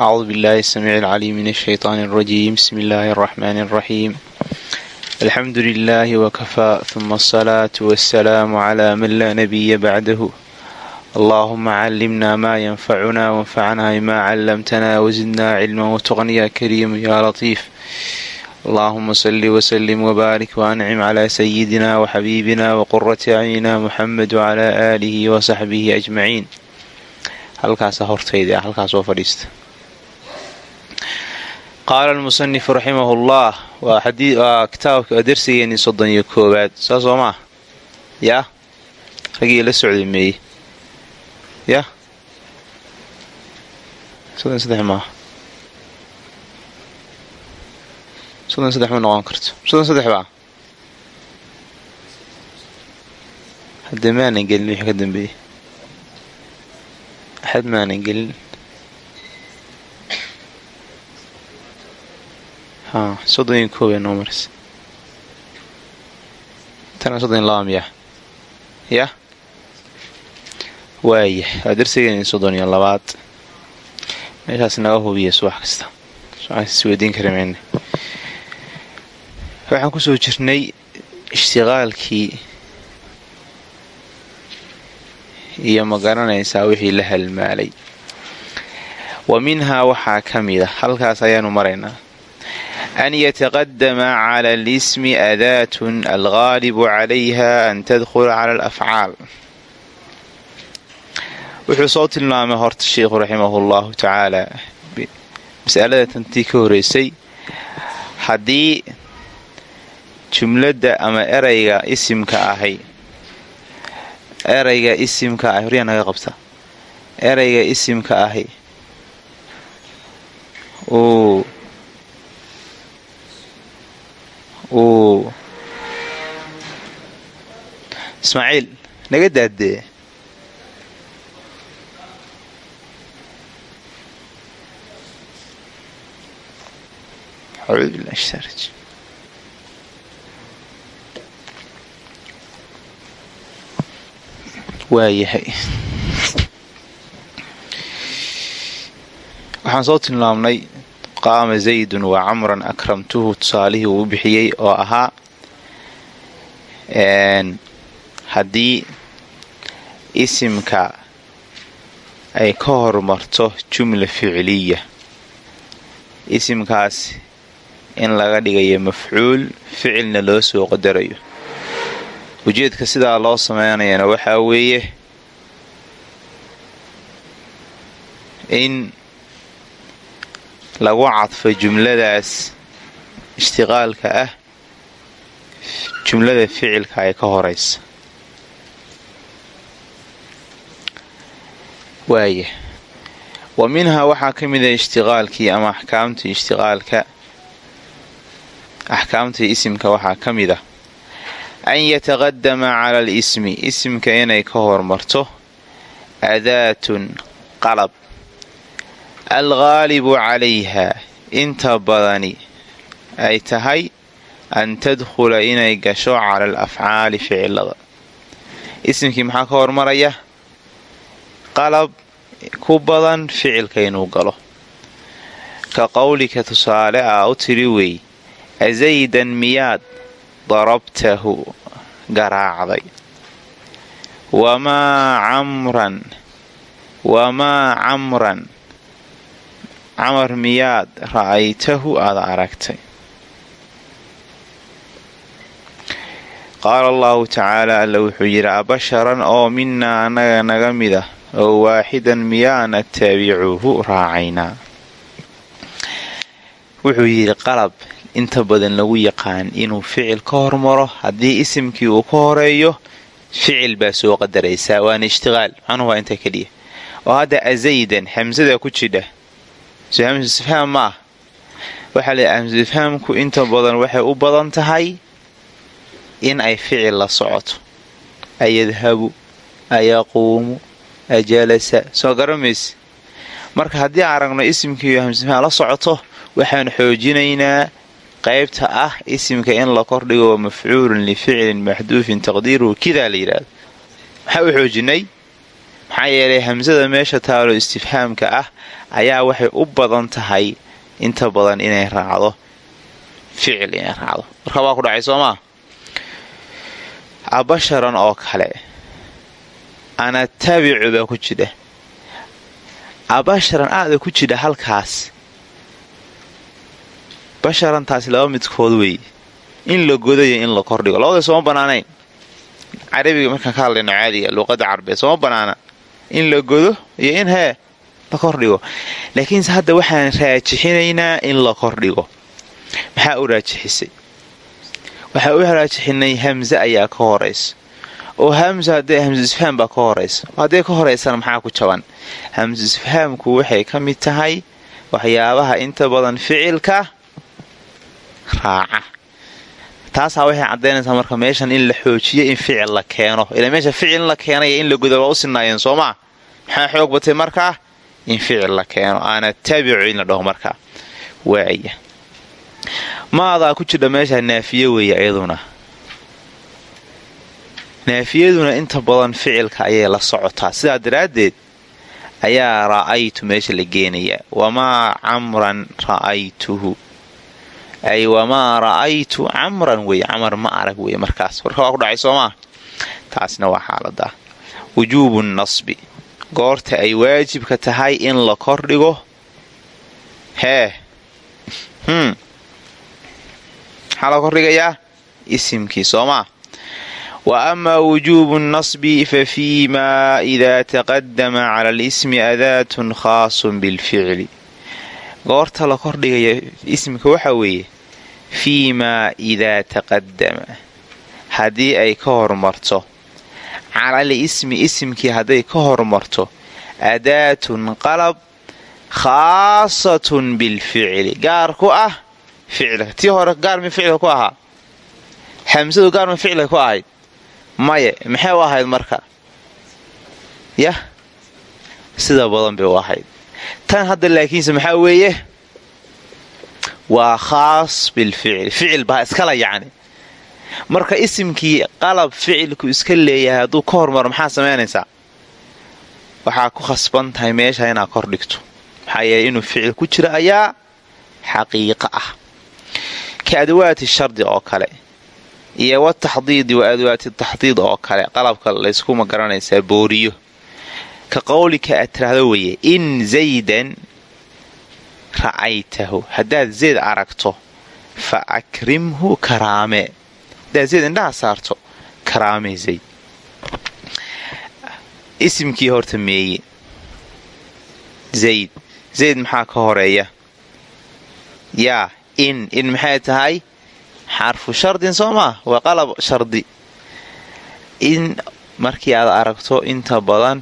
أعوذ بالله السميع العليم من الشيطان الرجيم بسم الله الرحمن الرحيم الحمد لله وكفى ثم الصلاة والسلام على من لا نبي بعده اللهم علمنا ما ينفعنا وانفعنا بما علمتنا وزدنا علما وتقن يا كريم يا لطيف اللهم صل وسلم وبارك وأنعم على سيدنا وحبيبنا وقرة أعيننا محمد وعلى آله وصحبه أجمعين halkaasa hortayda halkaas oo fadhiista qaala almusanifu raximahu llah waa kitaabka darsigeennii soddon iyo koowaad saa soo maa yaa raggii la socday meeye ya soddon saddex maaha ma noqon karto baa haddee maanan gelin wixii ka dambeeyey axad maanan gelin soddon iyo koob ee noo marisa tana soddon iyo laba miya yah waaya waa darsigeeni soddon iyo labaad meeshaas naga hubiya subax kasta subaxisweydiin kara mayne waxaan ku soo jirnay ishtiqaalkii iyo ma garanaysaa wixii la halmaalay wa minhaa waxaa ka mida halkaas ayaanu maraynaa an yataqadama cala alismi adaatun algaalibu calayha an tadkhula cala alafcaal wuxuu soo tilmaamay horta sheikhu raximahu llahu tacaala masalada tantii ka horeysay haddii jumladda ama erayga isimka ahay erayga isimka ahi horyaa naga qabta erayga isimka ahi uu uu ismaaciil naga daadee? Waayahay waxaan soo tilmaamnay qaama zaydun wa camran akramtuhu tusaalihii uu bixiyey oo ahaa haddii isimka ay ka hormarto jumla ficiliya isimkaas in laga dhigayo mafcuul ficilna loo soo qadarayo. Ujeedka sidaa loo sameynayana waxaa weeye in lagu cadfo jumladaas ishtiqaalka ah jumlada ficilka ay ka horaysa waaya wa minhaa waxaa ka mida ishtiqaalkii ama axkaamtii ishtiqaalka axkaamtii isimka waxaa ka mid a an yataqadama cala alismi isimka inay ka hormarto adaatun qalab alghaalibu calayha inta badani ay tahay an tadkhula inay gasho cala alafcaali ficilada. Isimkii maxaa ka hormaraya? Qalab ku badan ficilka inuu galo. Ka qowlika tusaale ah u tiri wey azaydan miyaad darabtahu garaacday? Wamaa camran wamaa camran camar miyaad ra'aytahu aada aragtay. Qaala allahu tacaala alla wuxuu yidhi abasharan oo minaa annaga naga mid ah oo waaxidan miyaana taabicuhu raacaynaa wuxuu yidhi qalab inta badan lagu yaqaan inuu ficil ka hormaro haddii isimkii uu ka horeeyo ficil baa soo qadaraysaa waana ishtiqaal macnuhu waa inta keliya oo hadda azaydan xamsada ku jidha soo hamsusifhaam ma ah. Waxaa la hamsusifhaamku inta badan waxay u badan tahay in ay ficil la socoto. Ayadhabu ayaquumu ajalasa soo garamayse marka haddii aan aragno isimkiiyo hamsusifhaam la socoto waxaan xoojinaynaa qaybta ah isimka in la kordhigo mafcuulun lificlin maxduufin taqdiiruhu. Kidaa la yidhaahdo. Maxaa u xoojinay maxaa yeelay hamsada meesha taalo istifhaamka ah ayaa waxay u badan tahay inta badan inay raacdo ficil inay raacdo. Marka waa ku dhacay soo maa abasharan oo kale anatabicu baa ku jidha abasharan aada ku jidha halkaas. Basharantaasi laba midkood weeye in la godayo in la kordhigo. Labada sooma banaanayn carabiga markaan ka hadlayno caadiga luuqada carabeed sooma banaana in la godo iyo in hee la kordhigo laakiinse hadda waxaan raajixinaynaa in la kordhigo maxaa u raajixisay? Waxaa u raajixinay hamze ayaa ka horaysa oo hamza haddee hamsu isfahaam baa ka horaysa haddee ka horaysana maxaa ku jaban? Hamsu isfahaamku waxay ka mid tahay waxyaabaha inta badan ficilka raaca taasaa waxay caddaynaysaa marka meeshan in la xoojiyo in ficil la keeno. Ila meesha ficil la keenaya in la guda waa u sinaayeen soo maa maxaa xoog batay markaa in ficil la keeno. Aana tabicu in la dhaho markaa waaya. Maadaa ku jidha meesha naafiye weeye iyaduna? Naafiyaduna inta badan ficilka ayay la socotaa. Sidaa daraaddeed ayaa ra'aytu meesha la geenayaa wamaa camran ra'aytuhu ay wamaa ra'aytu camran wey camar ma arag wey markaas warka waa ku dhacay soomaa taasna waa xaalada wujuubu nasbi. Goorta ay waajibka tahay in la kordhigo hee hmm. maxaa la kordhigayaa isimkii soomaa wa amaa wujuubu nasbi fa fii maa idaa taqadama cala alismi adaatun khaasun bilficli. Goorta la kordhigaya ismika waxaa weeye fii maa idaa taqadama haddii ay ka hormarto calal ismi isimkii hadday ka hormarto adaatun qalab khaasatun bilficli gaar ku ah ficilka tii hore gaarmi ficilka ku ahaa hamsadu gaarmi ficilka ku ahayd maye maxay u ahayd marka yah sida badan bay u ahayd tan hadda laakiinse maxaa weeye waa khaas bilficil ficil baa iskala yacni. Marka isimkii qalab ficilku iska leeyahay hadduu ka hormaro maxaa samaynaysaa? Waxaa ku khasban tahay meesha inaad kor dhigto. Maxaa yeeley inuu ficil ku jiro ayaa xaqiiqa ah. Ka adawaati shardi oo kale iyo wataxdiidi wa adawaati taxdiid oo kale qalabka laysku ma garanaysaa booriyo ka qowlika aad tiraahdo weye in zaydan ra'aytahu. Haddaad zayd aragto fa akrimhu karaame haddaad zayd indhaha saarto karaame zayd. Isimkii horta meeye zayd. Zayd maxaa ka horreeya? Yaa in in maxay tahay? Xarfu shardin soo maa waa qalab shardi. In markii aad aragto inta badan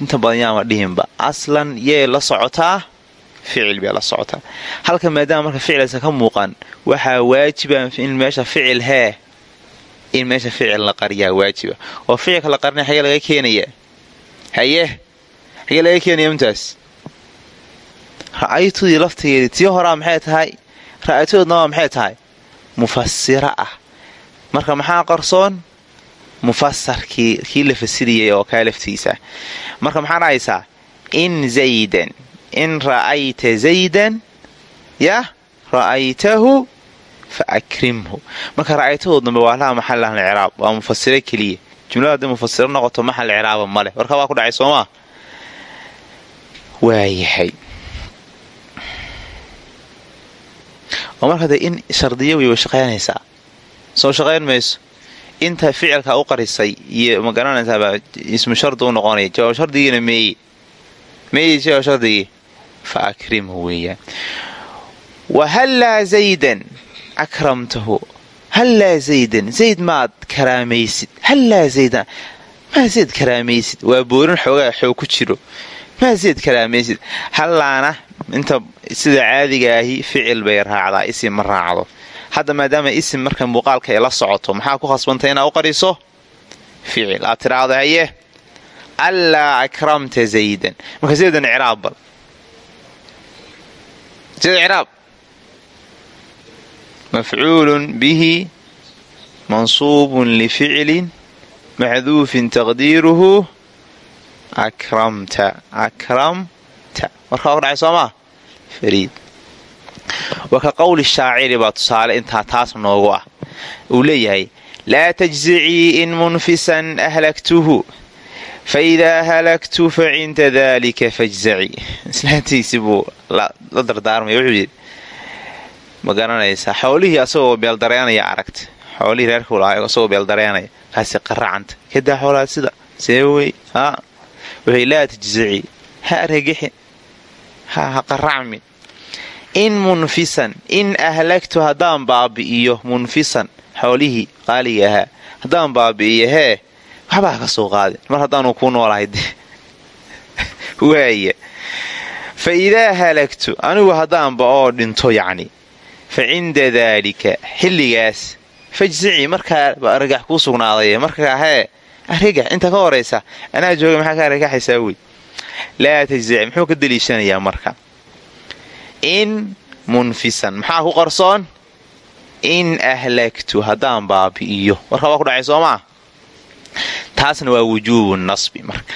inta badan yaama dhihinba aslan yee la socotaa ficil bay la socotaa. Halka maadaama marka ficilasa ka muuqan waxaa waajiba in meesha ficil hee in meesha ficil la qariyaa waajiba. Oo ficilka la qarinaya xagee laga keenaya haye? Xagee laga keenaya intaas? Ra'aytudii laftigeedii tii horaa maxay tahay? Ra'aytadoodna waa maxay tahay? Mufasira ah. Marka maxaa qarsoon? Mufasarkii kii la fasiriyay oo kaa laftiisa marka maxaa in zaydan in ra'ayta zaydan yah ra'aytahu fa akrimhu marka ra'aytahoo dambe waa laha maxal ahlciraab waa mufasiro keliya jumlada hadday mufasiro noqoto maxal ciraaba male warka waa ku dhacay soomaa waayahay oo marka dee in shardiya way shaqaynaysaa soo shaqayn mayso inta ficilka u qarisay iyo ma garanaysaabaa ismu shardi u noqonaya jawaab shardigiina meeye meeye jawaab shardigii fa akrimhu weeyaan wa hallaa zaydan akramtahu hallaa zaydan zayd maad karaamaysid hallaa zaydan maa zayd karaamaysid waa boorin xoogaa xoog ku jiro maa zayd karaamaysid hallaana inta sida caadiga ahi ficil bay raacdaa isim ma raacdo hadda maadaama isim marka muuqaalka ay la socoto maxaa ku khasbantay inaa u qariso ficil aad tiraahdo haye allaa akramta zaydan marka zaydan ciraab mafcuulun bihi mansuubun lificlin maxduufin taqdiiruhu akramta akramta markaa dhacay soo maa fariid wa ka qowli shaaciri baa tusaale intaa taas noogu ah uu leeyahay laa tajzicii in munfisan ahlaktuhu faidaa halagtu fa cinda dalika fajzaci islaantiisi buu la dardaarmaya wuxuu yidhi ma garanaysaa xoolihii asagoo beeldareenaya aragta. Xoolihii reerkuu lahaa asagoo beeldareenaya kaasi qaracanta kadaa xoolaha sida see wey ha? Wuxuu laa tajzici ha argagixin ha qaracmin in munfisan in ahlagtu haddaan baabi'iyo munfisan xoolihii qaaliga ahaa haddaan baabi'iyo hee waxbaa ka soo qaadin mar haddaanu kuu noolahay waaya fa idaa halagtu anigu haddaanba oo dhinto yacni fa cinda daalika xilligaas fajsicii markaa ba argagax kuu sugnaaday markaa hee argagax inta ka horaysa anaa jooga maxaa ka argagaxaysaa wey laa tajzici muxuu ka deliishanayaa marka. In munfisan maxaa ku qarsoon? In ahlagtu haddaan baabi'iyo warkaa waa ku dhacay soo maa taasna waa wujuubu nasbi marka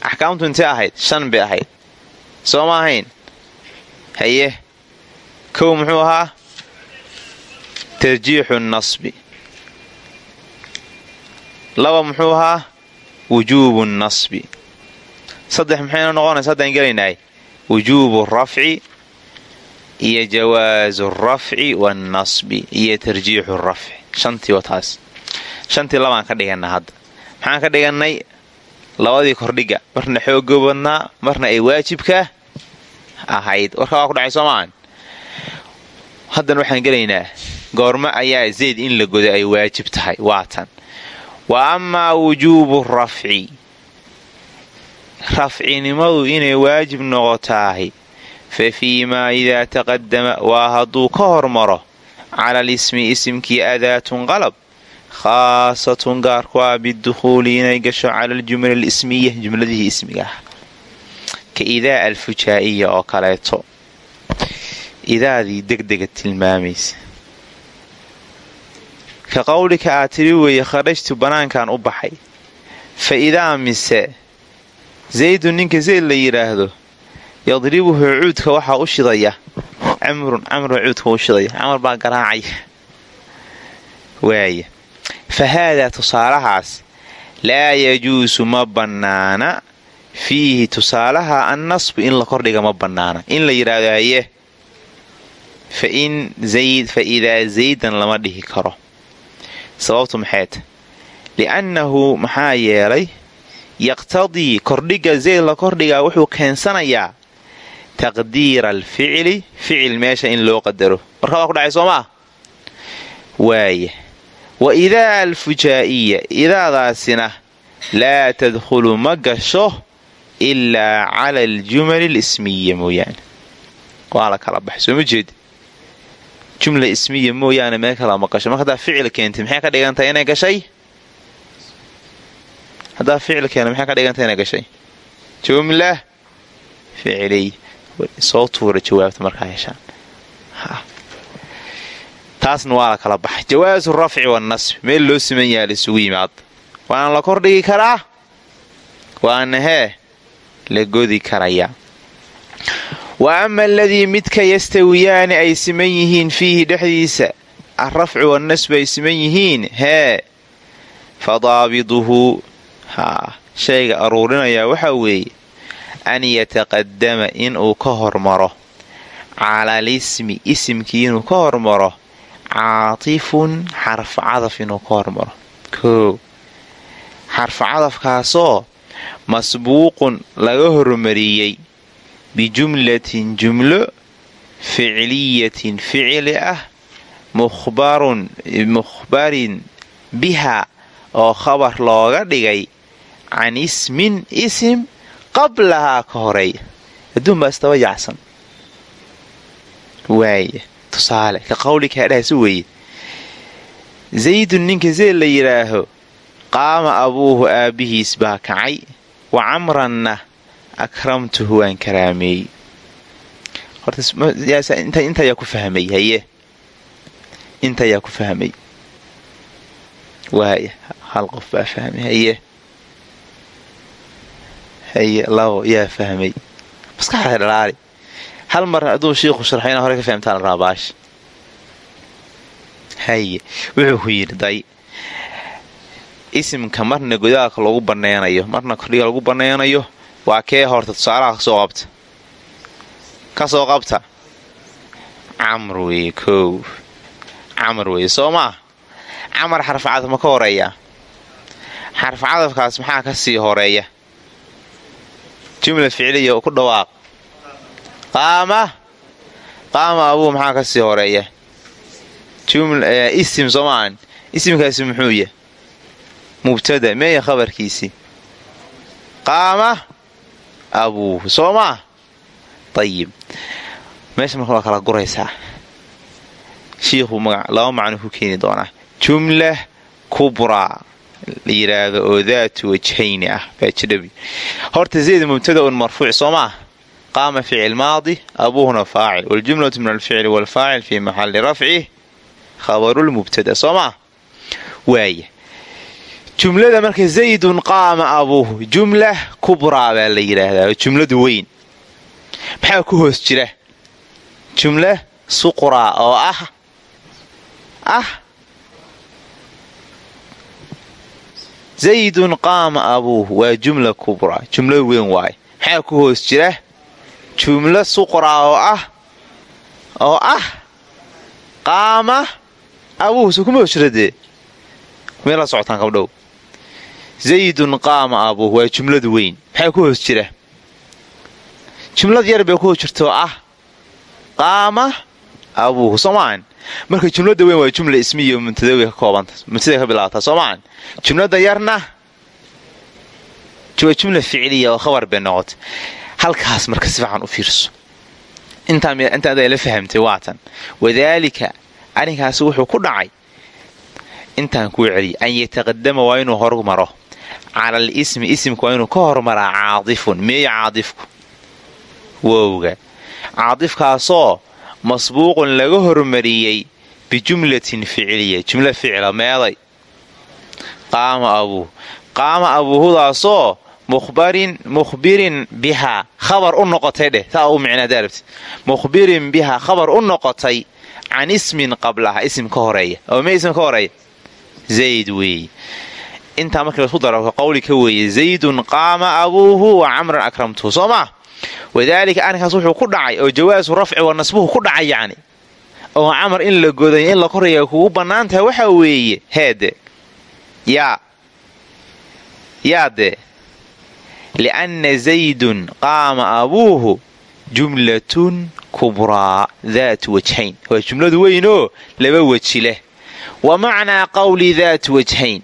axkaamtu intee ahayd shan bay ahayd soo ma ahayn haye kow muxuu ahaa tarjiixu nasbi laba muxuu ahaa wujuubu nasbi saddex maxayna noqonaysa haddaan gelaynahay wujuubu rafci iyo jawaazu rafci wannasbi iyo tarjiixu rafci shantii wa taas shantii labaan ka dhiganaa hadda. Maxaan ka dhigannay labadii kordhiga. Marna xoogo badnaa marna ay waajibka ahayd. Warkaa waa ku dhacay soomaan haddana waxaan gelaynaa goormo ayaa zayd in la godo ay waajib tahay. Waatan wa amaa wujuubu rafci. Rafcinimadu inay waajib noqotaahi fa fii maa idaa taqadama waa hadduu ka hormaro. Cala lismi isimkii adaatun qalab khaasatun gaarku ah bidukhuuli inay gasho cala aljumla alismiya jumladihii ismiga ah ka idaa alfujaa'iya oo kaleeto idaadii degdega tilmaamaysa ka qowlika aad tiri weeye kharajtu bannaankan u baxay fa idaa mise zaydun ninka zayd la yidhaahdo yadribuhu cuudka waxaa u shidaya camrun camrun cuudka u shidaya camar baa garaacaya waaya fa haadaa tusaalahaas laa yajuusu ma bannaana fiihi tusaalaha annasbu in la kordhiga ma bannaana in la yidhaahdo haye fa in zayd fa idaa zaydan lama dhihi karo sababtu maxayta li'annahu maxaa yeelay yaqtadii kordhiga zayd la kordhigaa wuxuu keensanayaa taqdiira alficli ficil meesha in loo qadaro marka waa ku dhacay soo maa waaya wa idaa alfujaa'iya idaadaasina laa tadkhulu ma gasho ilaa cala aljumali alismiya mooyaane. Waa la kala baxay soo ma jeed? Jumla ismiya mooyaane meel kala ma gasho. Marka haddaa ficil keentay maxay ka dhigantahay inay gashay? Haddaa ficil keena maxay ka dhigantay inay gashay? Jumla ficiliy soo tuura jawaabta markaa heshaan taasna waa la kala baxay. Jawaasu rafci wanasbi meel loo siman yaha laisugu yimaad. Waana la kordhigi karaa? Waana hee la godi karayaa. Wa ama aladii midka yastawiyaani ay siman yihiin fiihi dhexdiisa alrafcu wannasbu ay siman yihiin hee fa daabiduhu haa shayga aruurinayaa waxaa weeye an yataqadama inuu ka hormaro. Cala lismi isimkii inuu ka hormaro caatifun xarfu cadaf inuu ka hormaro koo xarfu cadafkaasoo masbuuqun laga hormariyey bijumlatin jumlo ficliyatin ficli ah mukhbarin biha oo khabar looga dhigay can ismin isim qablahaa ka horreeya adduun baa istaba yacsan waaya tusaale ka qawlika dhahasi weeye zaydun ninka zayd la yidhaaho qaama abuuhu aabbihiis baa kacay wa camranna akramtuhu waan karaameeyey. Hortaintayaa ku fahmay haye? Intayaa ku fahmay. Waaya hal qof baa fahmay haye? Haye labo yaa fahmay. Maskaxda dhalaali hal mar hadduu shiikhu sharxayna hore ka fahamtaa la raabaash haye wuxuu ku yidhi day isimka marna godaalka lagu baneynayo marna kordhiga lagu baneynayo waa kee horta tusaalaha ka soo qabta? Kasoo qabta? Camr wey kow. Camar wey soo maa camar xarfcadaf ma ka horeeyaa? Xarfcadafkaas maxaa ka sii horreeya? Jumla ficliya ku dhawaaq qaama? Qaama abuu maxaa ka sii horreeya? Isim soomaan isimkaasi muxuu yah mubtada meeya khabarkiisii qaama? Abuuhu soo maa ayib meesha marka waa kala guraysaa. Shiikhuu laba macno ku keeni doonaa jumla kubraa la yidhaahdo oo daatu wajhayni ah baajidhabi horta zayd mubtada un marfuuc soo qaama ficil maadi abuuhuna faacil waljumlatu min alficli waalfaacil fii maxali rafci khabarulmubtada soo maa waaya jumlada marka zaydun qaama abuuhu jumla kubraa baa la yidhaahdaa jumladu weyn maxaa ku hoos jira jumla suqraa oo ah ah zaydun qaama abuuhu waa jumla kubraa jumla weyn waay maxaa ku hoos jira jumla suqraa oo ah oo ah qaama abuuhu so kuma hoos jira dee. Meel la socotaan kabdhow zaydun qaama abuuhu waa jumladu weyn maxaa ku hoos jira? Jumlad yar bay ku hoos jirta oo ah qaama abuuhu soomaan marka jumlada weyn waa jumla ismiya muntadawi ka koobanta muntada ka bilaabataa soomaan jumlada yarna waa jumla ficliya oo khabar bay noqota halkaas marka si u fiirso. Intaada la fahamtay waatan. Wadaalika arrinkaasi wuxuu ku dhacay intaan kuu celiyay an yataqadama waa inuu hormaro. Cala al ismi isimka waa inuu ka hormaraa caadifun. Meeya caadifku? Wowga. Caadifkaasoo masbuuqun laga hormariyey bijumlatin ficliya. Jumla ficla meeday qaama abuuh qaama abuuhudaasoo mukhbirin bihaa khabar u noqotay dheh saa u micnaada rabti mukhbirin bihaa khabar u noqotay can ismin qablaha isim ka horreeya. Oo me ism ka horreeya? Zayd weeye intaa markii la isku daro qawli ka weeye zaydun qaama abuuhu wa camran akramtuhu. Soo maa wadaalika arrinkaas wuxuu ku dhacay oo jawaasu rafci wa nasbuhu ku dhacay yacni. Oo camar in la goday in la koraya kugu bannaan tahay waxaa weeye heede lianna zaydun qaama abuuhu jumlatun kubraa daatu wajhayn waa jumladu weynoo laba weji leh wa macnaa qawli daatu wajhayn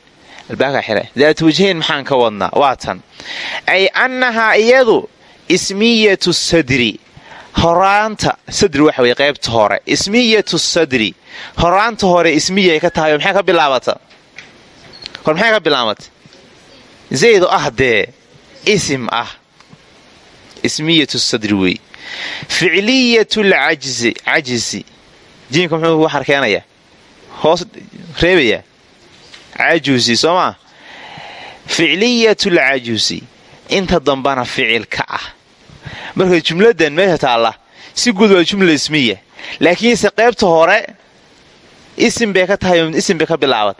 daatu wajhayn maxaan ka wadnaa waa ay annahaa iyadu ismiyatu sadri horaanta sadri waxa weye qaybta hore ismiyatu sadri horaanta hore ismiyay ka tahay oo maxay ka bilaabata hor maxay ka bilaabata zayd ah dee isim ah. Ismiyatu sadri wey. Ficliyatu lcajzi cajzi jiimka muxuu wax arkeenayaa hoos reebayaa cajusi soo maa ficliyatu lcajusi inta dambana ficil ka ah. Marka jumladan meesha taalla si guud waa jumla ismiya. Laakiinse qaybta hore isim bay ka tahay isim bay ka bilaabat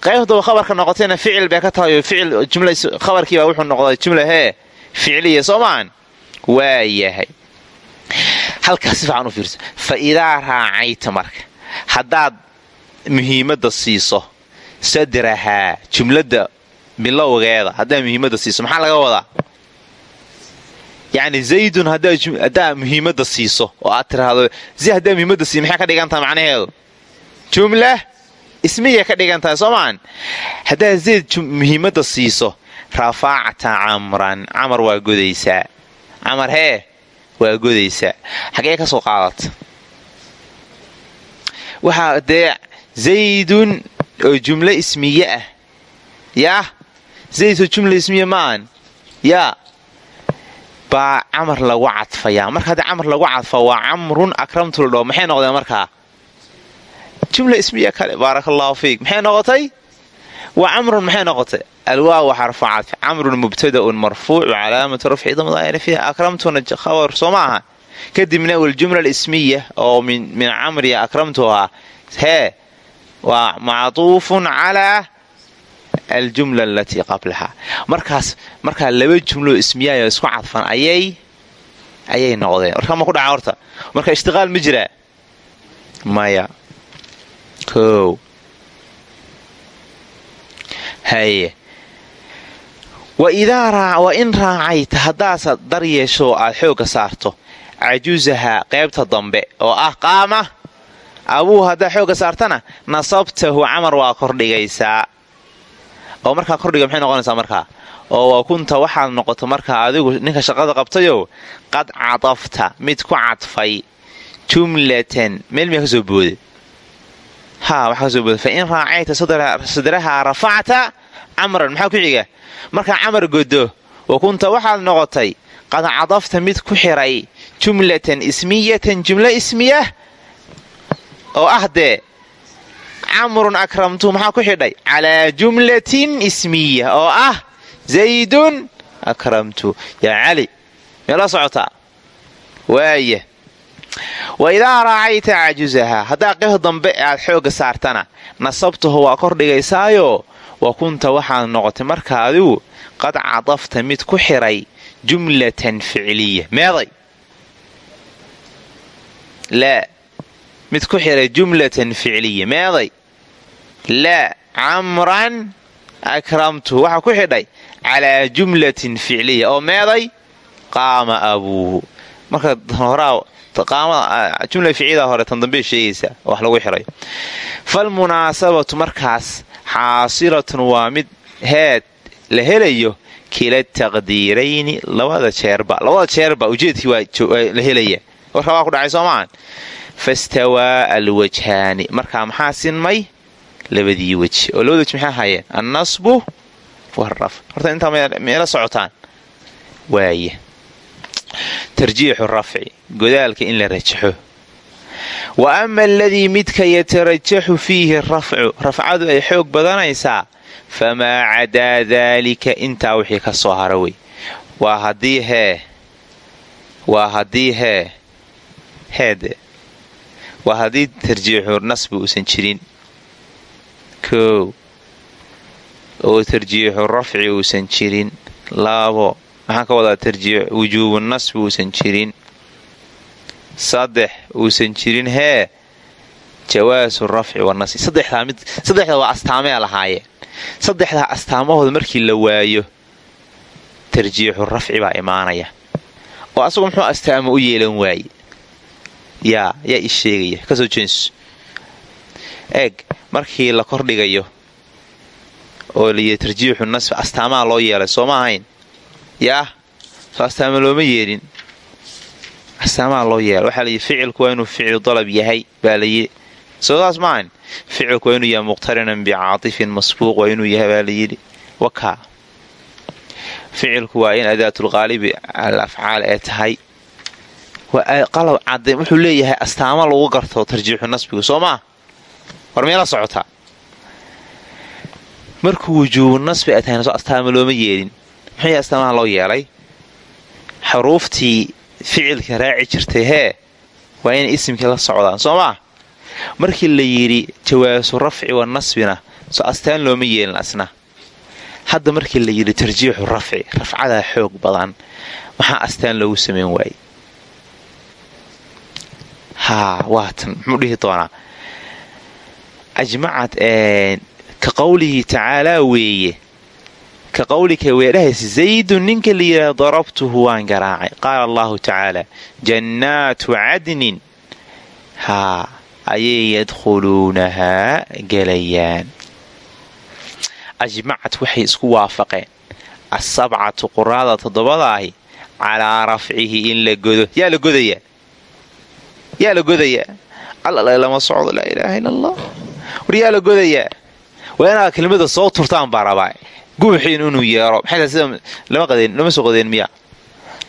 qaybta khabarka noqotayna ficil bay ka tahay khabarkiibaa wuxuu noqday jumla hee ficliya soo yahay. Halkaas si fiirso. Fa idaa raacayta marka haddaad muhiimadda siiso sadrahaa jumladda bilowgeeda haddaa muhiimadda siiso maxaa laga wadaa? Yacni zaydun haddaa muhiimadda siiso oo aad tiraahdo haddaa muhiimadda siiso maxay ka dhigantaha macnaheedu jumla ismiyay ka dhigan tahay soo maan haddaad zayd muhiimadda siiso rafaacta camran camar waa godaysaa. Camar hee waa godaysaa. Xagee ka soo qaadata? Waxaa dee zaydun oo jumlo ismiye ah. Yaa zaydoo jumla ismiya maan yaa baa camar lagu cadfayaa. Marka haddii camar lagu cadfa waa camrun akramtu la dhaho maxay noqdeen markaa jumla ismiya kale baaraka allahu fiik. Maxay noqotay? Wa camrun maxay noqotay? Alwaaw xarfu cadfi camrun mubtadaun marfuucu calaamatu rafci damdaana fiiha. Akramtuna khabar soo ma aha. Kadibna waljumla alismiya oo min camriya akramtuha hee waa mactuufun calaa aljumla alatii qablaha. Markaas markaa laba jumloo ismiyaayoo isku cadfan ayay ayay noqdeen. Warkaa ma ku dhaca horta. Marka ishtiqaal ma jiraa maya o haye wa in raacayta haddaasad dar yeesho aad xoogga saarto. Cajuusaha qaybta dambe oo ah qaama abuu haddaa xoogga saartana nasabtahu camar waa kordhigaysaa oo markaa kordhiga maxay noqonaysaa markaa? Oo waa kunta waxaad noqoto markaa adigu ninka shaqada qabtayo qad cadafta mid ku cadfay jumlatan meel miyaa ka soo booda ha waxaa ka soo booda fa in raacayta sadrahaa rafacta camran maxaa ku xiga? Markaa camar godo wa kunta waxaad noqotay qad cadafta mid ku xiray jumlatan ismiyatan jumlo ismiyah oo ah dee camrun akramtu maxaa ku xidhay? Calaa jumlatin ismiya oo ah zaydun akramtu. Yaa cali meela socotaa waaya wa idaa raacayta cajusaha haddaa qeyh dambe aad xoogga saartana nasabtahu waa kordhigaysaayo wa kunta waxaad noqotay marka adigu qad cadafta mid ku xiray jumlatan ficliya meeday. Laa mid ku xiray jumlatan ficliya meeday. Laa camran akramtu waxaa ku xidhay calaa jumlatin ficliya oo meeday qaama abuuhu marka horaa jumla ficilada hore tan dambey sheegaysaa wax lagu xiray. Falmunaasabatu markaas xaasilatun waa mid heed la helayo kila taqdiirayni labada jeerba labada jeerba ujeedkii waa la helaya. Warka waa ku dhacay soomaan fastawaa alwajhaani markaa maxaa sinmay? Labadii weji. Oo labada weji maxay ahaayeen annasbu waraf horta intaa meela socotaan. Waaya tarjiixu rafci godaalka in la rajaxo. Wa ama aladii midka yatarajaxu fiihi rafcu rafcadu ay xoog badanaysaa famaa cadaa daalika intaa wixii ka soo hara wey waa haddii hee waa haddii hee heede waa haddii tarjiixu nasbi uusan jirin. Koow oo tarjiixu rafci uusan jirin laabo maxaan ka wadaa tarjiix wujuubu nasbi uusan jirin. Saddex uusan jirin hee jawaasu rafci wanasbi saddexda waa astaamee lahaayeen saddexdaa astaamahooda markii la waayo tarjiixu rafci baa imaanaya. Oo asagu muxuu astaamo u yeelan waaye? Yaa yaa sheegaya ka soo jeensu eeg markii la kordhigayo oo layidhi tarjiixu nasbi astaamaha loo yeelay soo ma ahayn yaa soo astaama looma yeelin astaamaha loo yeelay waxaa layidhi ficilku waa inuu ficlu dalab yahay baa layidhi soo saas ficilku waa inuu yahay muqhtarinan bicaatifin masbuuq waa inuu yahay baa layidhi wakaa ficilku waa in adaatulqaalibi al ee tahay. Qalab cadde wuxuu leeyahay astaamo lagu garto tarjiixu nasbigu soo maa war meela socotaa? Markuu wujuubu nasbi ay tahay astaama looma yeelin muxuu astaamaha loo yeelay xuruuftii ficilka raaci jirtay hee waa inay isimkii la socdaan soo maa markii la yidhi jawaasu rafci wa nasbina soo astaan looma yeelin asna. Hadda markii la yidhi tarjiixu rafci rafcadaa xoog badan maxaa astaan loogu samayn waayey? Haa waatan muxuu dhihi doonaa? Ajmacad ka qowlihi tacaalaa weeye ka qowlika weedhahaysa zaydun ninka la yidhaha darabtuhu waan garaacay qaala allahu tacaala jannaatu cadnin haa ayay yadkhuluunahaa gelayaan ajmacad waxay isku waafaqeen asabcatu quraada toddobada ahi calaa rafcihi in la godo yaa la godayaa yaa la godayaa alla lama socdo laa ilaaha ila allah war yaa la godayaa waa inaad kelmada soo turtaan baa rabaa guuxiin inuu yeero. Lama soo qadeen miya?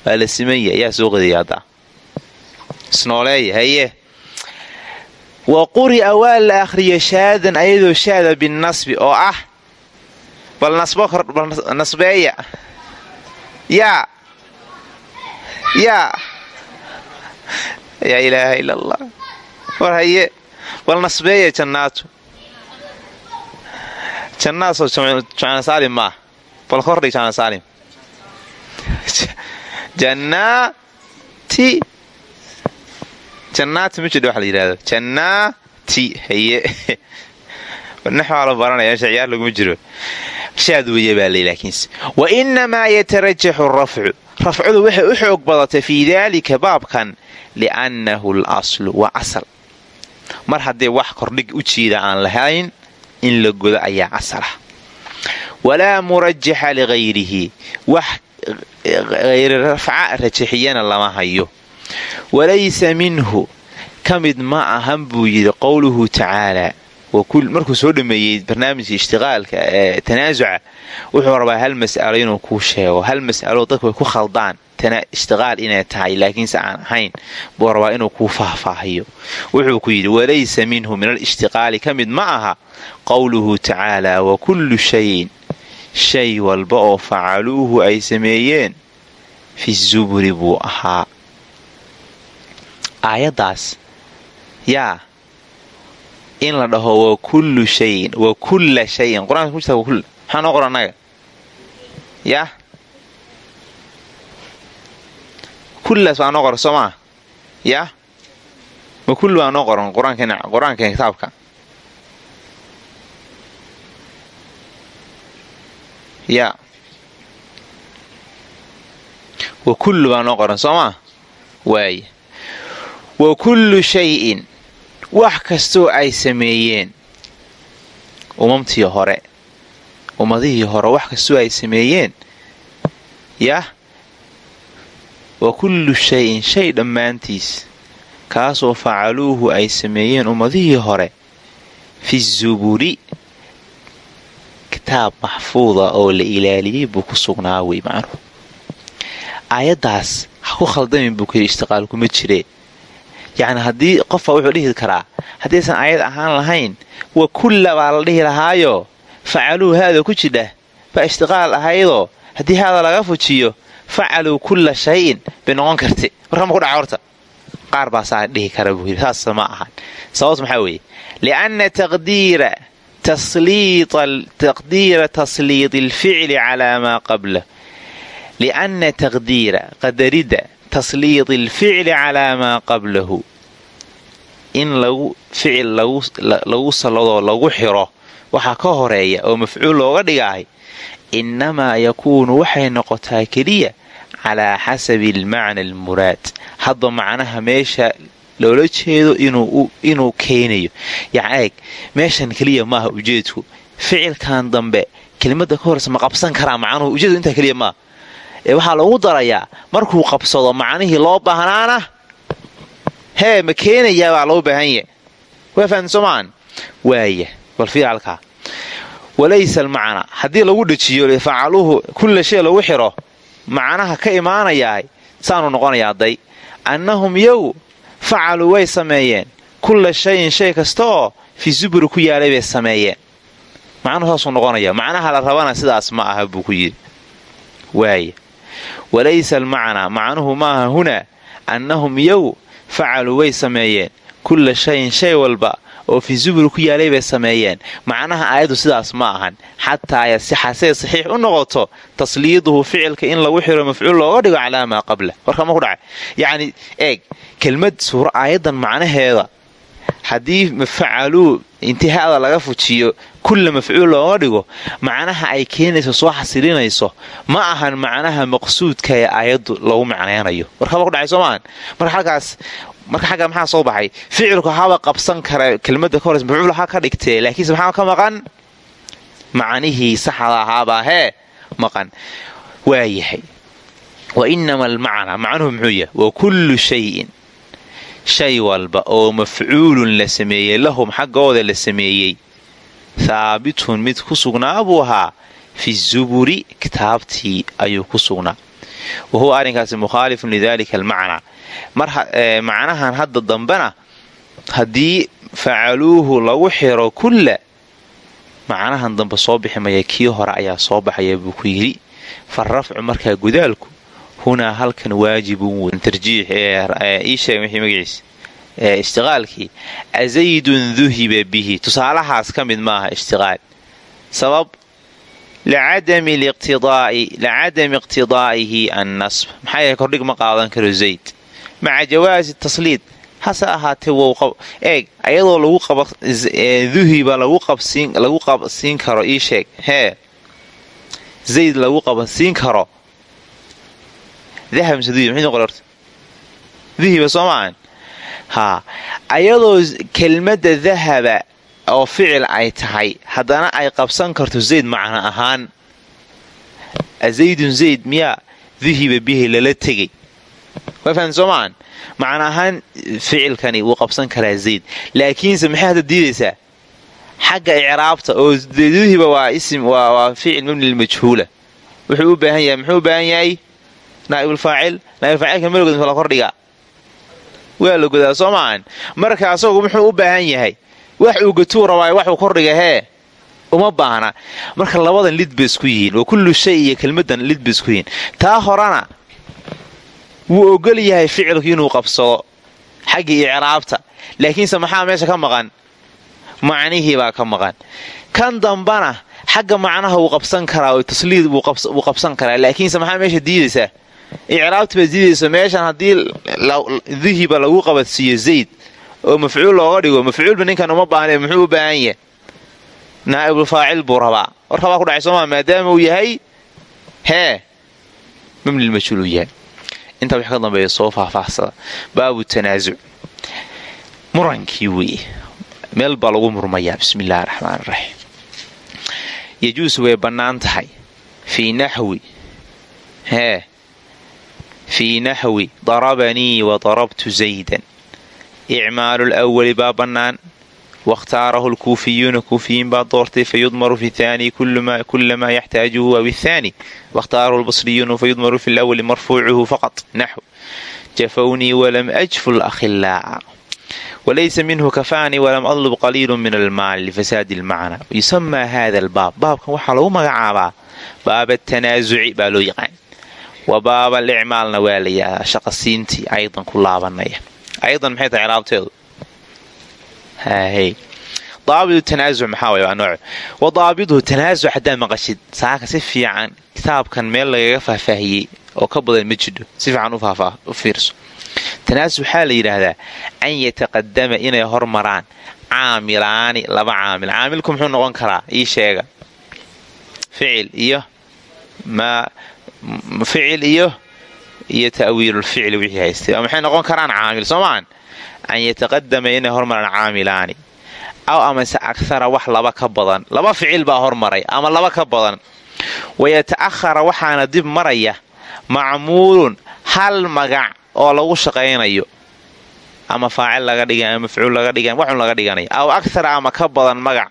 Waa la simanya yaa soo qadaya hadda. Isnooleeya haye. Wa quri'a waa la akhriya shaadan ayadoo shaada binnasbi oo ah bal nasbeeya. Yaa. Yaa. Yaa ilaaha ila allah war haye bal nasbeeya jannaatu jannaasoo jana saalim maah bal kordhig jana saalim jannaati jannaati ma jidha waxa la yidhahdo jannaati haye naxwaa la baranaya meesha ciyaar jiro shaad weeye baa lay laakiinse wa innamaa yatarajaxu rafcu rafcudu waxay u xoog badatay fii daalika baabkan liannahu laslu waa asal. Mar haddee wax kordhig u jiida aan lahayn in la godo ayaa asalah walaa murajaxa ligayrihi wax hayri rafca rajaxiyana lama hayo. Walaysa minhu. Ka mid ma ahan buu yidhi qowluhu tacaalaa markuu soo dhameeyey barnaamijka ishtiqaalka ee tanaasuca wuxuu rabaa hal mas'alo inuu kuu sheego hal mas'alo dadku way ku khaldaan ishtiqaal inay tahay laakiinse aan ahayn buu rabaa inuu kuu faahfaahiyo. Wuxuu ku yidhi walaysa minhu min alishtiqaali. Ka mid ma aha qowluhu tacaalaa wa kullu shayin shay walba oo facaluuhu ay sameeyeen fi zuburi buu ahaa in la dhaho wa kullu shayin wa kulla shayin. Qur'aanka ku jirta maxaa noo qoran annaga? Yah kullaas baa noo qoran soo maa yah wa kullu baa noo qoran qur'aankan kitaabka. Ya? Wa kullu baa noo qoran soo maa waaya wa kullu shayin wax kastoo ay sameeyeen. Umamtii hore ummadihii hore wax kastoo ay sameeyeen. Yah wa kullu shayin shay dhammaantiis. Kaasoo facaluuhu ay sameeyeen ummadihii hore. Fi zuburi kitaab maxfuuda oo la ilaaliyey buu ku sugnaa wey macnuhu aayaddaas ha ku khaldamin buu kuyidhi ishtiqaal kuma jiree yacni haddii qofba wuxuu dhihi karaa haddaysan aayad ahaan lahayn wa kulla baa la dhihi lahaayo. Facaluu haada ku jidha baa ishtiqaal ahaydoo haddii haada laga fujiyo facaluu kulla shayin bay noqon karti warkama ku dhaca horta. Qaar baa saa dhihi kara buu saas ma ahan. Sababtu maxaa weeye? Lianna taqdiira taqdiira tasliidi alficli calaa maa qablah lianna taqdiira qadaridda tasliidi alficli calaa maa qablahu. In lagu ficil lagu salladoo lagu xiro waxaa ka horreeya oo mafcuul looga dhigaahay innamaa yakuunu waxay noqotaa keliya calaa xasabi almacna almuraad. Hadba macnaha meesha loola jeedo inuu keenayo. Yani eeg meeshan keliya maaha ujeedku. Ficilkan dambe kelimada ka horeysa ma qabsan karaa macnuhu ujeedku intaa keliya maaha waxaa loogu darayaa markuu qabsado macnihii loo baahnaana. Hee ma keenayaa baa loo baahan yahay. Waa fahamta soomaan? Waaya bal fiir walaysa almacna. Haddii lagu dhajiyo facaluuhu kulla shay lagu xiro macnaha ka imaanayaa saanu noqonayaa day annahum yow facaluu way sameeyeen. Kulla shayin shay kasta oo fii zuburi ku yaalay bay sameeyeen. Macnuhu saasuu noqonaya macnaha la rabana sidaas ma aha buu ku yidhi. Waaya walaysa almacnaa macnuhu maaha hunaa annahum yow facaluu way sameeyeen. Kulla shayin shay walba oo fii zuburi ku yaalay bay sameeyeen. Macnaha aayaddu sidaas ma ahan. Xataa yasixasee saxiix u noqoto tasliiduhu ficilka in lagu xiro mafcuul looga dhigo calaa maa qabla. Warkama ku dhacay. Yacni eeg kelmad suura aayaddan macnaheeda haddii facaluu intihaada laga fujiyo kulla mafcuul looga dhigo macnaha ay keenayso soo xasilinayso ma ahan macnaha maqsuudka ee aayaddu lagu macnaynayo. Warkama ku dhacay soo maahan marka halkaas marka xagga maxaa soo baxay? Ficilku haba qabsan kara kelmadda ka hores mafcuul ha ka dhigtee laakiinse maxaa ka maqan? Macnihii saxda ahaabaa hee maqan. Waayahay wa inama almacnaa macnuhu muxuu yahay wa kullu shayin shay walba oo mafcuulun la sameeyey lahum xaggooda la sameeyey haabitun mid ku sugnaa buu ahaa fi zuburi kitaabtii ayuu ku sugnaa. Wa arrinkaasi mukhaalifun lidalika almacnaa macnahan hadda dambena haddii facaluuhu lagu xiro kulla macnahan dambe soo bixi maya kii hore ayaa soo baxaya buu ku yidhi fa rafcu markaa gudaalku hunaa halkan waajibun tarjiix ii sheeg wixii magaciisa ishtiqaalkii azaydun duhiba bihi tusaalahaas ka mid maaha ishtiqaal sabab licadami iqtidaa'ihi annasb maxaa yahay kordhig ma qaadan karo zayd maca jawaasi tasliid hase ahaatee eeg ayadoo duhiba lagu qabsiin karo ii sheeg hee zayd lagu qabasiin karo dahabmse duhiba mxuu noqon horta duhiba soo ayadoo kelmadda dahaba oo ficil ay tahay haddana ay qabsan karto zayd macno ahaan zaydun zayd miyaa duhiba bihi lala tegay waa soo maahan macno ahaan ficilkani wuu qabsan karaa zayd laakiinse maxay hadda diidaysaa xagga icraabta oo ism waa ficil mabni lmajhuula wuxuu u baahan yahay muxuu u baahan yahay naa'ibulfaacil naa'ibulfaacilka malogod la kordhigaa waa la godaa soo maahan marka asagu muxuu u baahan yahay? Wax uu gatuu rabaayo waxuu kordhiga hee? Uma baahna. Marka labadan lid bay isku yihiin waa kullu shay iyo kelmadan lid bay isku yihiin. Taa horena wuu ogol yahay ficilku inuu qabsado xaggii icraabta. Laakiinse maxaa meesha ka maqan? Macnihii baa ka maqan. Kan dambana xagga macnaha wuu qabsan karaa oo tasliid wuu qabsan karaa. Laakiinse maxaa meesha diidaysaa icraabta baad diidaysa meeshan haddii duhiba lagu qabadsiiyo zayd oo mafcuul looga dhigo mafcuulba ninkan uma baahne muxuu u baahan yahay? Naa'ibulfaacil buu rabaa. Warka baa ku dhacay sooma maadaama uu yahay hee mamlilmajhuul uu yahay. Intaa wix ka dambeeya soo faahfaahsada. Baabu tanaasuc murankii weeye. Meel baa lagu murmayaa. Bismi illaahi raxmaan raxiim yajuus way bannaan tahay. Fii naxwi. Hee fii naxwi darabanii wa darabtu zaydan icmaalu lwali baa bannaan wakhtaarahu lkuufiyuuna kuufiyiin baa doortay fayudmaru fi thaani kulamaa yaxtaajuhu aw ithaani wakhtaarahu lbasriyuuna fayudmaru fi lawali marfuucuhu faqad naxw jafownii walam ajfu lakhilaa'a walaysa minhu kafaanii walam adlub qaliilu min almaali lifasaadi lmacnaa yusamaa hada albaab baabkan waxaa lagu magacaabaa baab atanaasuci baa loo yaqaan wa baaba alicmaalna waa la yidhahdaa shaqasiintii aydan ku laabanaya. Ayadan maxay tahay ciraabteedu daabidu tanaasuc maxaa way waa nooc. Wa daabiduhu tanaasuc haddaad maqashid saaka si fiican kitaabkan meel lagaga faahfaahiyey oo ka badan ma jidho si fiican u fiirso. Tanaasuc waxaa la yidhaahdaa an yataqadama inay hormaraan caamilaani laba caamil. Caamilku muxuu noqon karaa? Ii sheega. Ficil iyo ficil iyo iyo ta'wiilulficli wixii haystay. Oo maxay noqon karaan caamil? Soo maan an yataqadama inay hormaraan caamilaani. Aw amase akhara wax laba ka badan. Laba ficil baa hormaray ama laba ka badan. Wayata'ahara waxaana dib maraya macmuulun hal magac oo lagu shaqaynayo. Ama faacil laga dhigan ama mafcuul laga dhigan waxun laga dhiganayo aw akhara ama ka badan magac.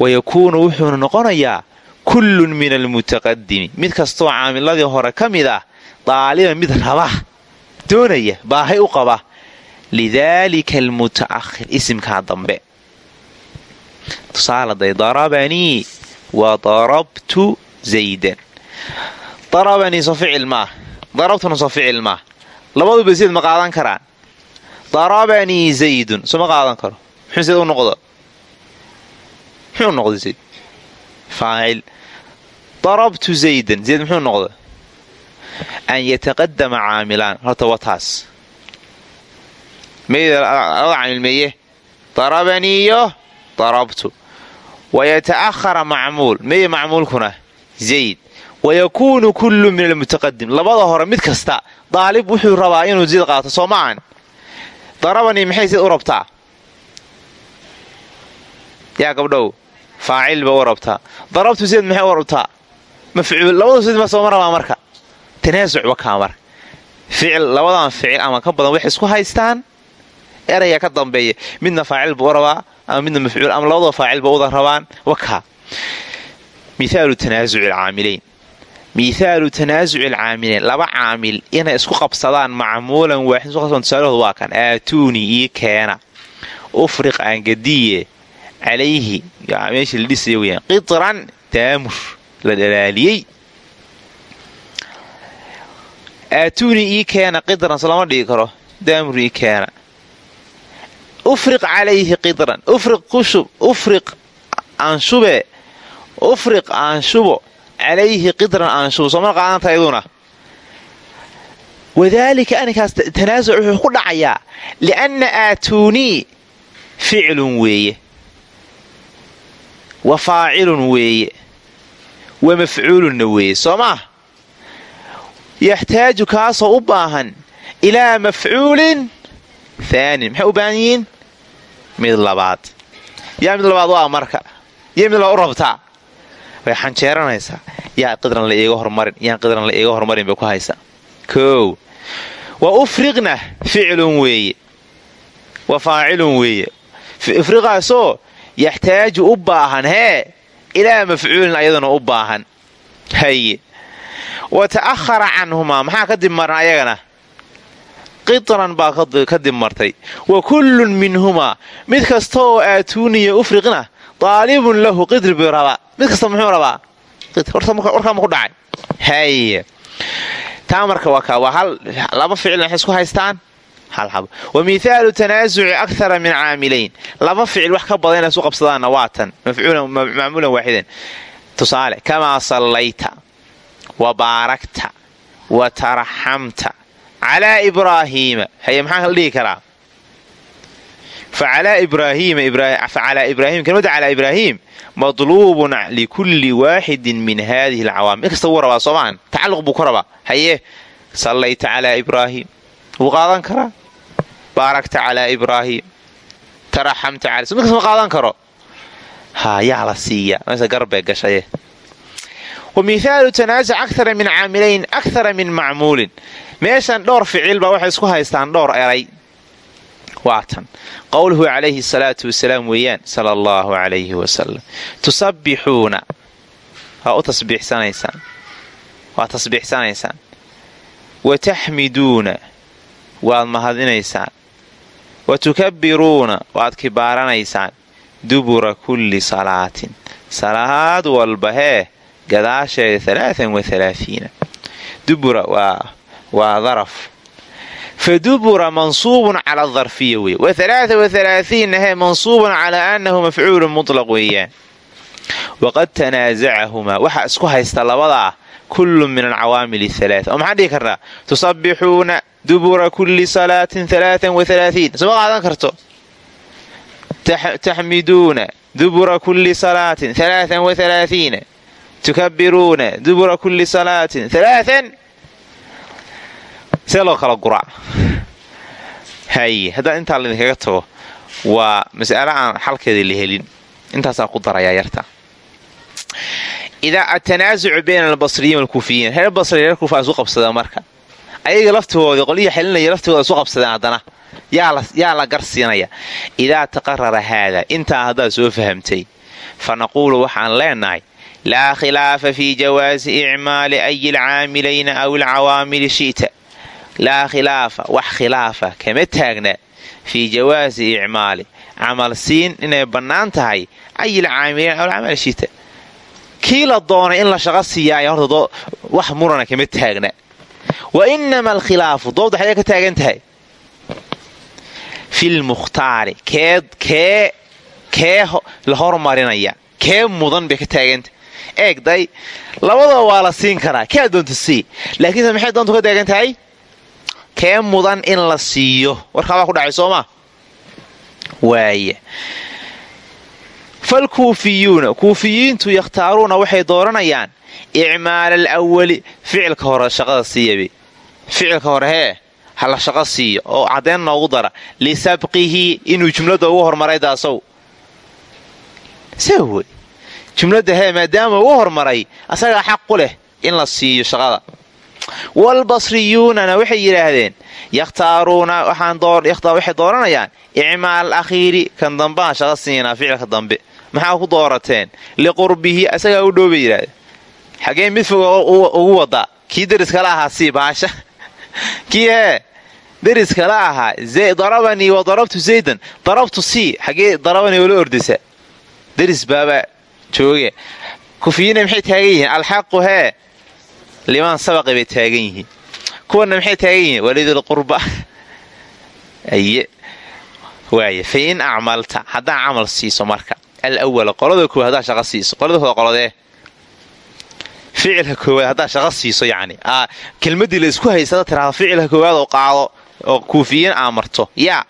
Wayakuunu wuxuuna noqonayaa kullun min almutaqadimi mid kastoo caamiladii hore ka mid ah daaliban mid raba doonaya baahay u qaba lidaalika almuta'ahir isimkaa dambe. Tusaaladay darabanii wa darabtu zaydan. Darabanii soo ficil maah darabtuna soo labaduba zayd ma qaadan karaan. Darabanii zaydun soo qaadan karo. Muxuu u noqdo? Muxuu noqda zayd faacil darabtu zaydan zayd muxuu noqda an yataqadama caamilaan horta waa taas laba caamil meeye darabanii iyo darabtu wayata'ahara macmuul meye macmuulkuna zayd wayakuunu kullu min almutaqadim labada hore mid kasta daalib wuxuu rabaa inuu zayd qaato soo maahan darabanii maxay zayd u rabtaa yaa gabdhow faacil ba u rabtaa. Darabtu zayd maxay u rabtaa? Mafcuul labadu zayd ma sooma rabaa marka. Tanaasuc wakaa marka. Ficil labadan ficil ama ka badan waxay isku haystaan eraya ka dambeeya. Midna faacil buu rabaa ama midna mafcuul ama labadaba faacil ba uda rabaan wakaa miaalu tanaasuci alcaamilayn mithaalu tanaasuci alcaamilayn laba caamil inay isku qabsadaan macmuulan waaxid tusaalahooda waa kan. Aatuunii ii keena. Ufriq aangadiye calayhi meeshii la dhisaya weyaan qitran daamur la dhalaaliyey aatuuni ii keena qidran solama dhigi karo daamur ii keena ufriq calayhi qidran ufriq kushub ufriq aanshube ufriq aanshubo calayhi qidran aanshubo sooma qaadanta yduna wadaalika aninkaas tanaasuc wuxuu ku dhacayaa lianna aatuunii ficlun weeye wa faacilun weeye. Wa mafcuulunna weeye. Soo maa yaxtaaju kaasoo u baahan ilaa mafcuulin thaanin maxay u baahan yihiin? Mid labaad. Yaa mid labaad waa marka. Yaa mid labaad u rabtaa way xanjeeranaysaa. Yaa qidran la iiga hormarin. Yaan qidran la iiga hormarin bay ku haysaa. Koow wa ufriqna ficlun weeye. Wa faacilun weeye. Ifriqaasoo yaxtaaju u baahan hee ilaa mafcuulin ayaduna u baahan haye wa ta'ahara canhumaa maxaa kadib marna ayagana qitran baa kadib martay wa kullun minhumaa mid kasta oo aatuuniya ufriqna daalibun lahu qidri buu rabaa mid kasta muxuu rabaa warkaa ma ku dhacay haye wa mihaalu tanaasuci akthara min caamilayn laba ficil wax ka badan inay isu qabsadaanna waa tan macmuulan waaxidan tusaale kamaa sallayta wa baarakta wa taraxamta calaa ibraahiima. Haye maxaan kala dhihi karaa? Facalaa ibraahim kelmadda calaa ibraahim madluubun likulli waaxidin min haadihi alcawaamil inkasta wuu rabaa soomaan tacalluq buu ku rabaa. Haye sallayta calaa karaa baarakta calaa ibraahim. Taraxamta cala mid kasta ma qaadan karo yaa la siiya. Meesa garbay gashaye wa mihaalu tanaasuc akthara min caamilayn akthara min macmuulin. Meeshan dhowr ficil baa waxay isku haystaan dhowr eray. Waa tan. Qowluhu calayhi salaatu wasalaam weeyaan sala allahu calayhi wasalam. Tusabbixuuna waa u tasbiixsanaysaan. Waa tasbiixsanaysaan. Wa taxmiduuna waad mahadinaysaan wa tukabbiruuna waad kibaaranaysaan dubura kulli salaatin salaad walba hee gadaasheeda alaaan wa alaaiina dubura waa daraf fa dubura mansuubun cala adarfiya wey wa alaaa wa alaaiinna hee mansuubun calaa annahu mafcuulun mutlaq weeyaan waqad tanaasacahumaa waxaa isku haysta labadaa kullu min alcawaamil ahalaa oo maxaan dhihi karnaa tusabbixuuna dubura kulli salaatin alaaan wa alaaiin soma qaadan karto taxmiduuna dubura kulli salaatin alaaan wa alaaiina tukabbiruuna dubura kulli salaatin alaaan see loo kala guraa haye haddaan intaa laydinkaga tago waa mas'alo aan xalkeeda la helin intaasaa ku darayaa yarta idaa atanaasucu bayna albasriyiin walkuufiyiin reer basri reer kuufa isu qabsadeen marka ayaga laftigooda qolihii xelinaya laftigooda isu qabsadeen haddana yaa la garsiinaya idaa taqarara haada intaa haddaad soo fahamtay fa naquulu waxaan leenahay laa khilaafa fii jawaasi icmaali ayi alcaamilayna aw alcawaamili shi'ta laa khilaafa wax khilaafa kama taagna fii jawaasi icmaali camal siin inay bannaan tahay ayi alcaamilayn aw alcaamil shi'ta kii la doonay in la shaqo siiyaaya horta wax murana kama taagna wa inama alkhilaafu doobda xayaa ka taagan tahay. Filmukhtaari kee la hormarinaya kee mudan bay ka taagantahay eeg day labadaba waa la siin karaa kee doonta sii? Laakiinse maxay doontu ka taagan tahay? Kee mudan in la siiyo? Warkaabaa ku dhacay sooma waaya falkuufiyuuna kuufiyiintu yakhtaaruuna waxay dooranayaan icmaal alawali ficilka hore shaqada siiyabe ficilka hore hee ha la shaqo siiyo oo caddeyn noogu dara lisabqihi inuu jumladda ugu hormaray daasow sawe jumladda hee maadaama ugu hormaray asagaa xaq u leh in la siiyo shaqada waalbasriyuunana waxay yidhaahdeen yakhtaaruuna waxay dooranayaan icmaal akhiiri kan dambaan shaqo siinaa ficilka dambe maxaa ku doorateen? liqurbihi asagaa u dhowbay yidhahdeen xagee mid fog ugu wadaa kii dariskala ahaa sii baasha. kii hee? dariskala ahaa. darabanii wa darabtu zaydan. darabtu sii. xagee darabanii oola ordisa daris baaba jooge. kufiyiina maxay taagan yihiin? alxaqu hee? limaan sabaqi bay taagan yihiin. kuwana maxay taagan yihiin? walidulqurba aye waaya fa in acmalta. haddaa camal siiso marka alawala qolada koowaad haddaa shaqa siiso qolada kooda qoladee ficilka koowaad haddaa shaqa siiso yacni kelmadii la isku haysada tiraado ficilka koowaad oo qaado oo kuufiyiin aamarto yaa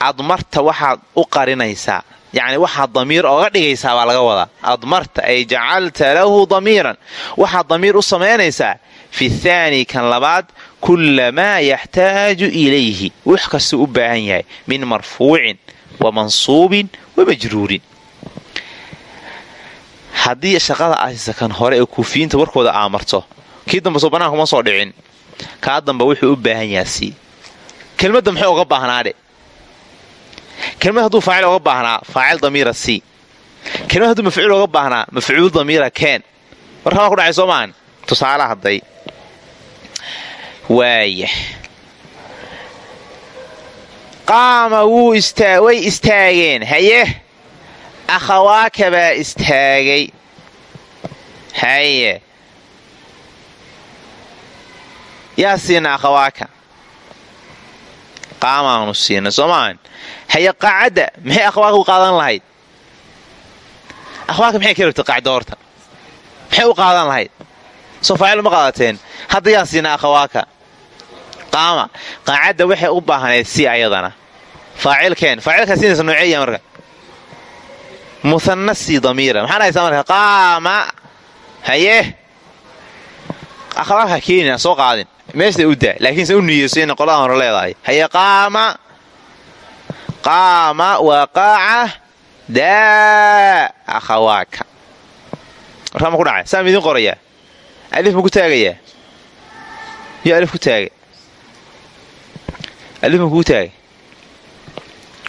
admarta waxaad u qarinaysaa yacni waxaad damiir ooga dhigaysaa baa laga wadaa admarta ay jacalta lahu damiiran waxaad damiir u samaynaysaa fi thaani kan labaad kula maa yaxtaaju ilayhi wax kastuu u baahan yahay min marfuucin wa mansuubin haddii shaqada aasisa kan hore ee kuufiyiinta warkooda aamarto kii dambe soo banaanka uma soo dhicin. Kaa dambe wuxuu u baahan yaha sii kelmadda muxuu uga baahnaadhe kelmad hadduu faacil oga baahnaa faacil damiira c kelmad hadduu mafcuul oga baahnaa mafcuul damiira keen. Warkamaa ku dhacay soo maahan tusaale hadday. Waaya qaama wuu way istaageen haye akhawaaka baa istaagay haye yaa siina akhawaaka qaamaanu siina soo maahan haye qaacadda maxay akhwaaka u qaadan lahayd akhwaaka maxay ka rabtay horta maxay u qaadan lahayd soo faacil uma qaadateen hadda yaa siinaa akhawaaka qaama qaacadda waxay u baahnayd si ayadana faacilkeen faacilkaa siinaysa nooceeya marka muhanasi damiira maxaa dhahaysaa marka qaama haye akhwaaka keenina soo qaadin meesha u daa laakiinse u niyeyso inay qoladan hore leedahay haye qaama qaama waqaaca daa akhawaaka warkaa ma ku dhacay saa ma idiin qorayaa alif ma ku taagayaa yo alif ku taagay alif ma kuu taagay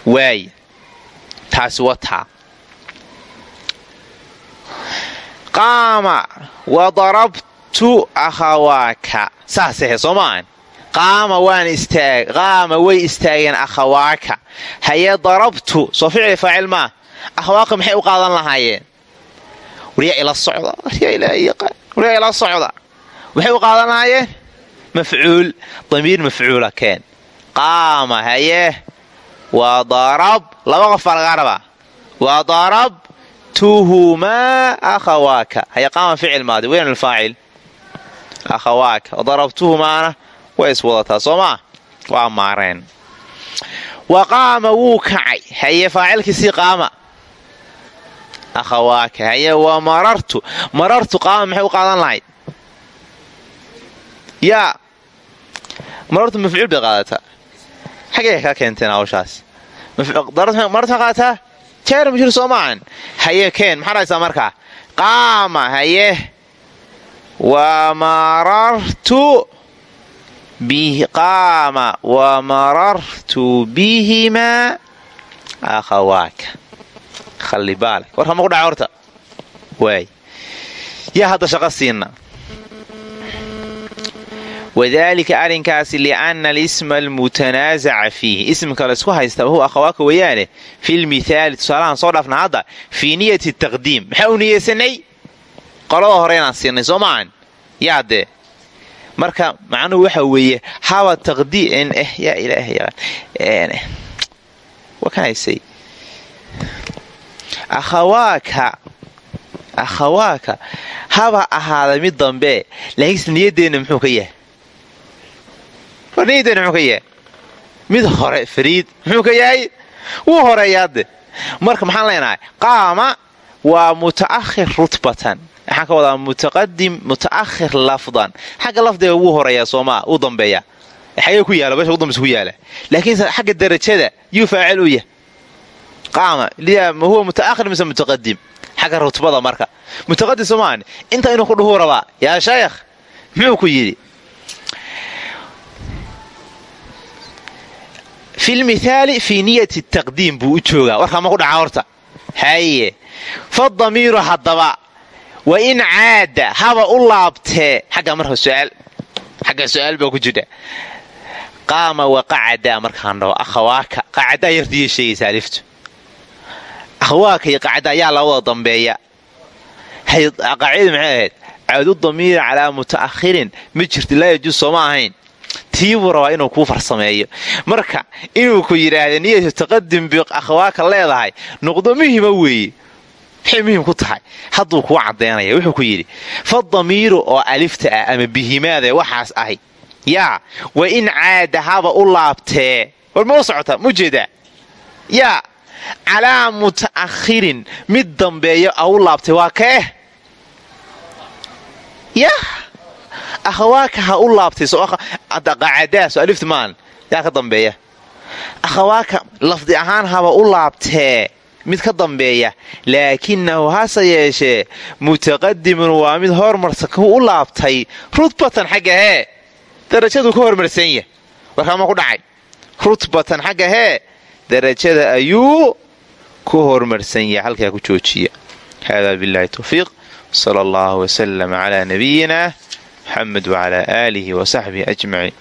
waay taasi wataa qaama wa darabtu akhawaaka saashe soo maahan qaama waan istaag qaama way istaageen akhawaaka haye darabtu soo ficli faacil maa akhawaaka maxay u qaadan lahaayeen waryaa ila socda waryaa ila socda maxay u qaadan lahaayeen mafcuul damiir mafcuula keen qaama haye waa darab laba qof baa waa darabtuhumaa akhawaaka haye qaama ficil maadi weyn alfaacil akhawaaka darabtuhumaana way iswadataa soo maa waa maareen wa qaama wuu kacay haye faacilkiisii qaama akhawaaka haye waa marartu marartu qaama maxay u qaadan lahayd yaa marartu mafcuul bay qaadataa xaggay kaa keenteen hawshaas marartu ma qaadataa jeer mashhuur soo maahan haye keen maxaa dhahaysaa markaa qaama haye. Wa marartu qaama. Wa marartu bihimaa akhawaaka khalli baale warka ma ku dhaca horta? Waay. Yaa hadda shaqo siina wadaalika arrinkaasi lianna alisma almutanaasaca fiihi ismka laysku haystaa wahuwa akhawaaka weeyaane fi lmithaali tusaalahan soo dhaafna hadda fii niyati taqdiim maxaa u niyeysanay qolada hore inaan siinay soo maahan yaa dee marka macnuhu waxa weeye haba taqdiim yaa ilaahay wakanaysay akhawaaka akhawaaka haba ahaada mid dambe laakiinse niyaddeenna muxuu ka yahay niyaddeenna muxuu ka yahay? Mid hore fariid muxuu ka yahay? Wuu horeeyaade marka maxaan leenahay qaama waa muta'ahir rutbatan. Waxaan ka wadaa mutaqadim muta'ahir lafdan. Xagga lafdiga wuu horeeyaa soomaa uu dambeeya xagee ku yaalla meesha udambeysa ku yaalla. Laakiinse xagga darajada yuu faacil u yahay. Qaama ma huwa muta'ahir mise mutaqadim xagga rutbada marka. Mutaqadim soomaan inta inuu ku dhuhuu rabaa yaa sheekh muxuu ku yidhi fi lmithaali fii niyati taqdiim buu u joogaa warkaa ma ku dhaca horta haye fadamiiru haddaba wa in caada haba u laabtee xagga marka suaal xagga su'aal baa ku jira qaama wa qacada markaan dhaho akhawaaka qacadaa yardiiya sheegaysa aliftu akhwaaka iyo qacda ayaa la wada dambeeya qaacidadu maxay ahayd caadu tiibuu rabaa inuu kuu farsameeyo. Marka inuu ku yidhaahda niyatu taqadim bi akhwaaka leedahay nuqdo muhima weeye maxay muhiim ku tahay. Hadduu kuu caddaynaya wuxuu ku yidhi fa damiiru oo alifta ah ama bihimaada waxaas ahay yaa wa in caada haba u laabtee. War ma u socotaa ma u jeedaa. Yaa calaa muta'akhirin mid dambeeyo a u laabtay waa kaeh yah akhawaaka ha u laabtay qacadaas alifta maan yaa ka dambeeya akhawaaka lafdi ahaan haba u laabtee mid ka dambeeya laakinahu hase yeeshee mutaqadimun waa mid hormarsan ku u laabtay rutbatan xagga hee darajaduu ka hormarsan yah warkaama ku dhacay rutbatan xagga hee darajada ayuu ku hormarsan yahay halkaa ku joojiya hada billahi towfiiq sala allahu wasalam calaa nabiyina muxamed wacalaa aalihi wasaxbihi ajmaciin